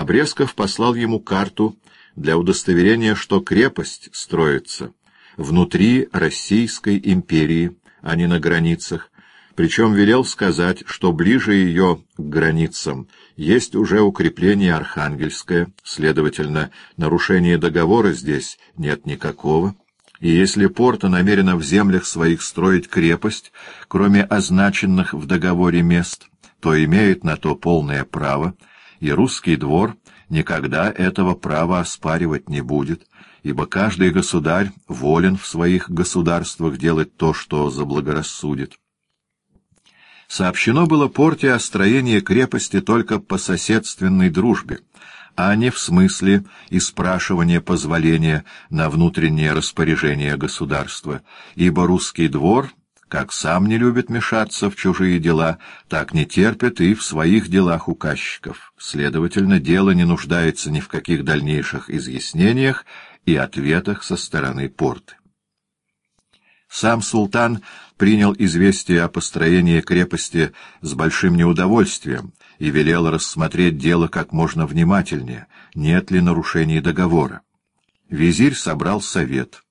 Обрезков послал ему карту для удостоверения, что крепость строится внутри Российской империи, а не на границах, причем велел сказать, что ближе ее к границам есть уже укрепление Архангельское, следовательно, нарушения договора здесь нет никакого, и если Порта намерена в землях своих строить крепость, кроме означенных в договоре мест, то имеет на то полное право, и русский двор никогда этого права оспаривать не будет, ибо каждый государь волен в своих государствах делать то, что заблагорассудит. Сообщено было Порте о строении крепости только по соседственной дружбе, а не в смысле испрашивания позволения на внутреннее распоряжение государства, ибо русский двор, как сам не любит мешаться в чужие дела, так не терпит и в своих делах указчиков. Следовательно, дело не нуждается ни в каких дальнейших изъяснениях и ответах со стороны порты. Сам султан принял известие о построении крепости с большим неудовольствием и велел рассмотреть дело как можно внимательнее, нет ли нарушений договора. Визирь собрал совет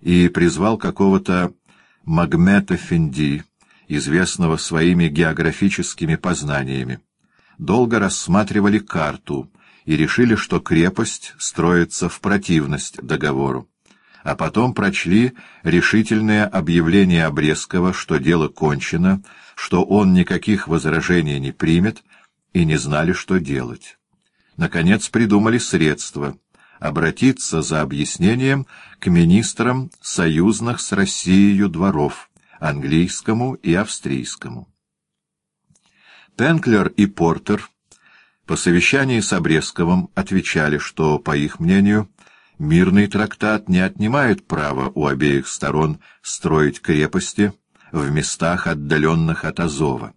и призвал какого-то Магмета Фенди, известного своими географическими познаниями. Долго рассматривали карту и решили, что крепость строится в противность договору а потом прочли решительное объявление Обрезкова, что дело кончено, что он никаких возражений не примет, и не знали, что делать. Наконец придумали средства — обратиться за объяснением к министрам союзных с Россией дворов, английскому и австрийскому. Пенклер и Портер по совещании с Обрезковым отвечали, что, по их мнению, Мирный трактат не отнимает права у обеих сторон строить крепости в местах, отдаленных от Азова,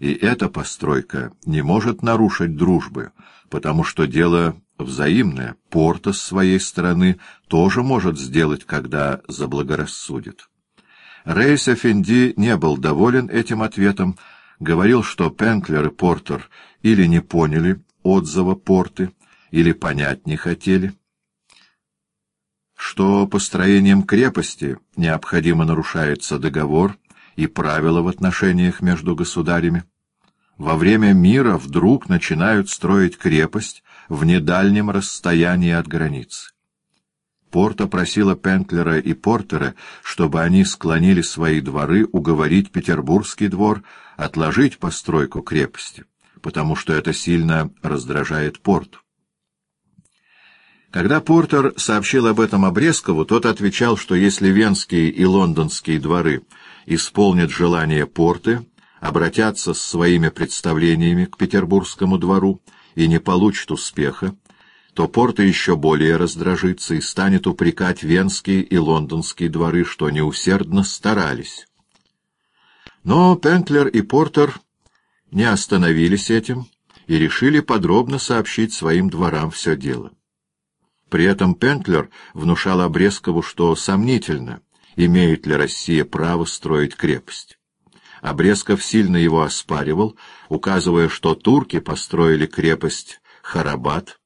и эта постройка не может нарушить дружбы, потому что дело взаимное, Порта с своей стороны тоже может сделать, когда заблагорассудит. Рейс Эфенди не был доволен этим ответом, говорил, что Пенклер и Портер или не поняли отзыва Порты, или понять не хотели, что построением крепости необходимо нарушается договор и правила в отношениях между государями. Во время мира вдруг начинают строить крепость в недальнем расстоянии от границы. Порта просила Пентлера и Портера, чтобы они склонили свои дворы уговорить Петербургский двор отложить постройку крепости, потому что это сильно раздражает Порту. Когда Портер сообщил об этом Обрезкову, тот отвечал, что если венские и лондонские дворы исполнят желание Порты, обратятся с своими представлениями к петербургскому двору и не получат успеха, то Порта еще более раздражится и станет упрекать венские и лондонские дворы, что неусердно старались. Но Пентлер и Портер не остановились этим и решили подробно сообщить своим дворам все дело. При этом Пентлер внушал Обрезкову, что сомнительно, имеет ли Россия право строить крепость. Обрезков сильно его оспаривал, указывая, что турки построили крепость Харабат,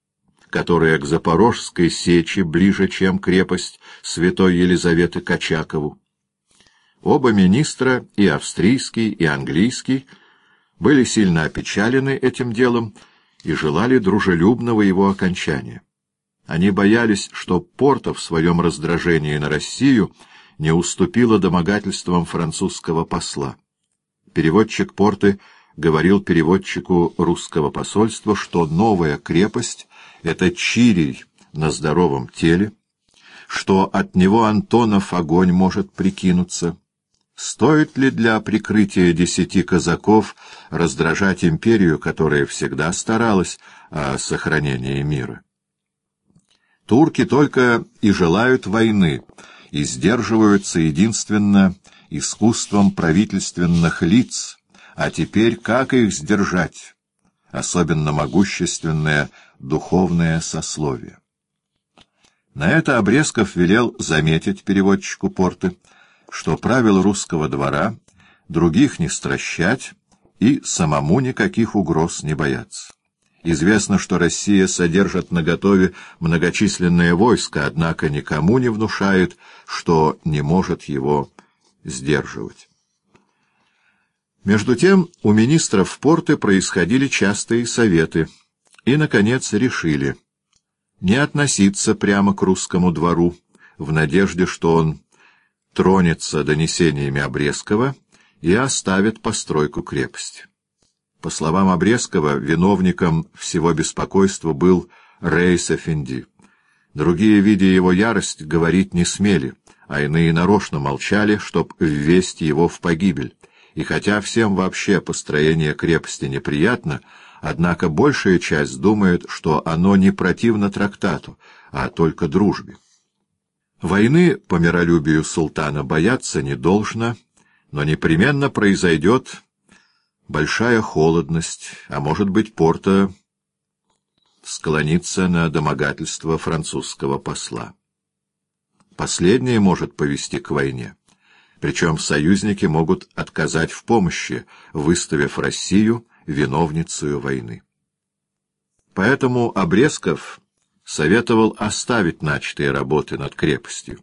которая к Запорожской сечи ближе, чем крепость святой Елизаветы Качакову. Оба министра, и австрийский, и английский, были сильно опечалены этим делом и желали дружелюбного его окончания. Они боялись, что Порто в своем раздражении на Россию не уступила домогательствам французского посла. Переводчик Порты говорил переводчику русского посольства, что новая крепость — это Чирий на здоровом теле, что от него Антонов огонь может прикинуться. Стоит ли для прикрытия десяти казаков раздражать империю, которая всегда старалась о сохранении мира? Турки только и желают войны, и сдерживаются единственно искусством правительственных лиц, а теперь как их сдержать? Особенно могущественное духовное сословие. На это Обрезков велел заметить переводчику порты, что правил русского двора других не стращать и самому никаких угроз не бояться. Известно, что Россия содержит наготове многочисленное войско, однако никому не внушает, что не может его сдерживать. Между тем у министров порты происходили частые советы, и, наконец, решили не относиться прямо к русскому двору, в надежде, что он тронется донесениями Обрезкова и оставит постройку крепости. По словам Обрезкова, виновником всего беспокойства был Рейс Эфенди. Другие, видя его ярость, говорить не смели, а иные нарочно молчали, чтоб ввести его в погибель. И хотя всем вообще построение крепости неприятно, однако большая часть думает, что оно не противно трактату, а только дружбе. Войны по миролюбию султана бояться не должно, но непременно произойдет большая холодность, а может быть, порта склонится на домогательство французского посла. Последнее может повести к войне. Причем союзники могут отказать в помощи, выставив Россию виновницей войны. Поэтому Обрезков советовал оставить начатые работы над крепостью,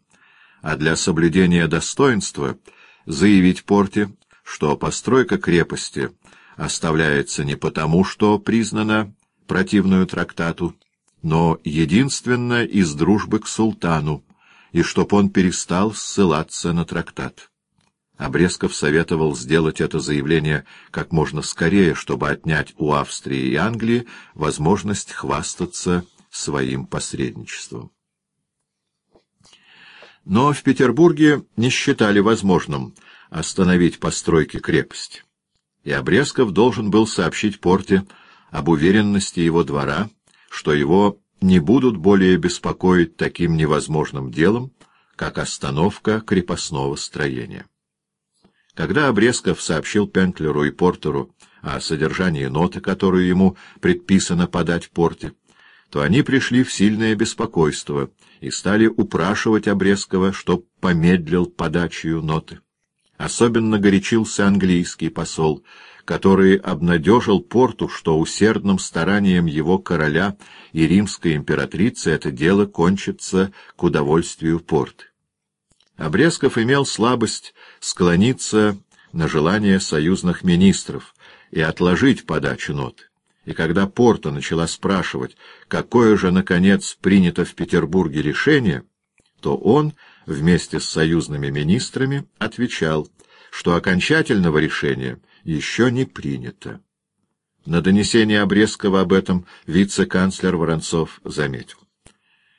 а для соблюдения достоинства заявить порте, что постройка крепости оставляется не потому, что признана противную трактату, но единственно из дружбы к султану, и чтоб он перестал ссылаться на трактат. Обрезков советовал сделать это заявление как можно скорее, чтобы отнять у Австрии и Англии возможность хвастаться своим посредничеством. Но в Петербурге не считали возможным остановить постройки крепости, и Обрезков должен был сообщить Порте об уверенности его двора, что его не будут более беспокоить таким невозможным делом, как остановка крепостного строения. Когда Обрезков сообщил Пентлеру и Портеру о содержании ноты, которую ему предписано подать Порте, то они пришли в сильное беспокойство и стали упрашивать Обрезкова, чтоб помедлил подачью ноты. Особенно горячился английский посол, который обнадежил Порту, что усердным старанием его короля и римской императрицы это дело кончится к удовольствию Порты. Обрезков имел слабость склониться на желание союзных министров и отложить подачу ноты. И когда Порта начала спрашивать, какое же, наконец, принято в Петербурге решение, то он, вместе с союзными министрами, отвечал, что окончательного решения еще не принято. На донесение Обрезкова об этом вице-канцлер Воронцов заметил.